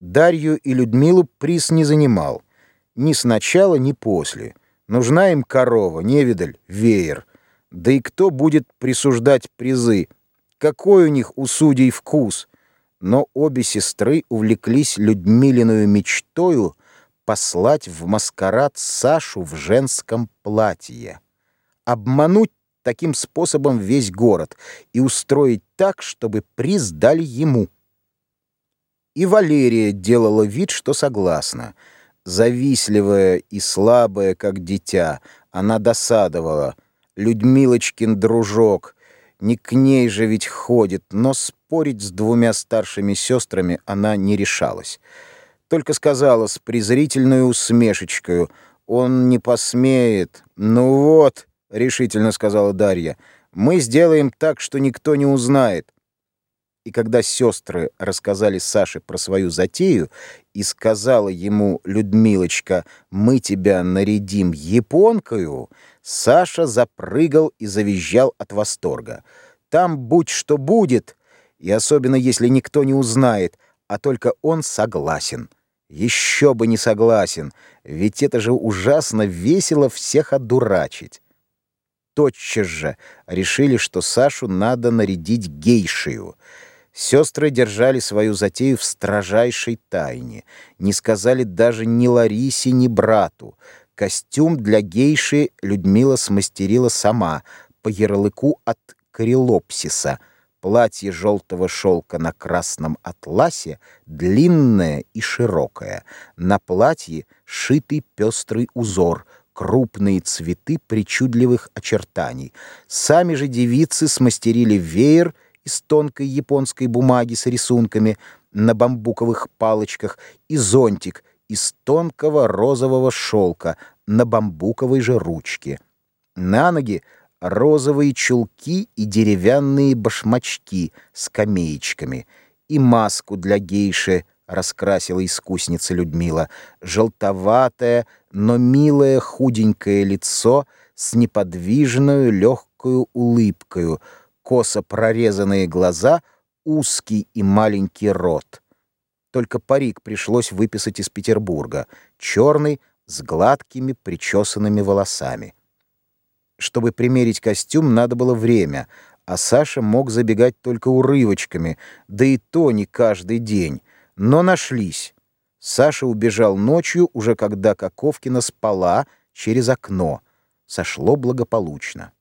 Дарью и Людмилу приз не занимал. Ни сначала, ни после. Нужна им корова, невидаль, веер. Да и кто будет присуждать призы? Какой у них у судей вкус? Но обе сестры увлеклись Людмилиную мечтою послать в маскарад Сашу в женском платье. Обмануть таким способом весь город и устроить так, чтобы приз дали ему. И Валерия делала вид, что согласна. Завистливая и слабая, как дитя, она досадовала. Людмилочкин дружок, не к ней же ведь ходит, но спорить с двумя старшими сестрами она не решалась. Только сказала с презрительной усмешечкой, «Он не посмеет». «Ну вот», — решительно сказала Дарья, «мы сделаем так, что никто не узнает. И когда сестры рассказали Саше про свою затею, и сказала ему Людмилочка, «Мы тебя нарядим японкою», Саша запрыгал и завизжал от восторга. «Там будь что будет», и особенно если никто не узнает, а только он согласен. Еще бы не согласен, ведь это же ужасно весело всех одурачить. Тотчас же решили, что Сашу надо нарядить гейшею. Сестры держали свою затею в строжайшей тайне, не сказали даже ни Ларисе, ни брату. Костюм для гейши Людмила смастерила сама, по ярлыку от Карелопсиса. Платье желтого шелка на красном атласе, длинное и широкое. На платье шитый пестрый узор — крупные цветы причудливых очертаний. Сами же девицы смастерили веер — из тонкой японской бумаги с рисунками на бамбуковых палочках и зонтик из тонкого розового шелка на бамбуковой же ручке. На ноги розовые чулки и деревянные башмачки с камеечками. И маску для гейши раскрасила искусница Людмила, желтоватое, но милое худенькое лицо с неподвижной легкою улыбкою — косо прорезанные глаза, узкий и маленький рот. Только парик пришлось выписать из Петербурга, черный, с гладкими причесанными волосами. Чтобы примерить костюм, надо было время, а Саша мог забегать только урывочками, да и то не каждый день. Но нашлись. Саша убежал ночью, уже когда Коковкина спала через окно. Сошло благополучно.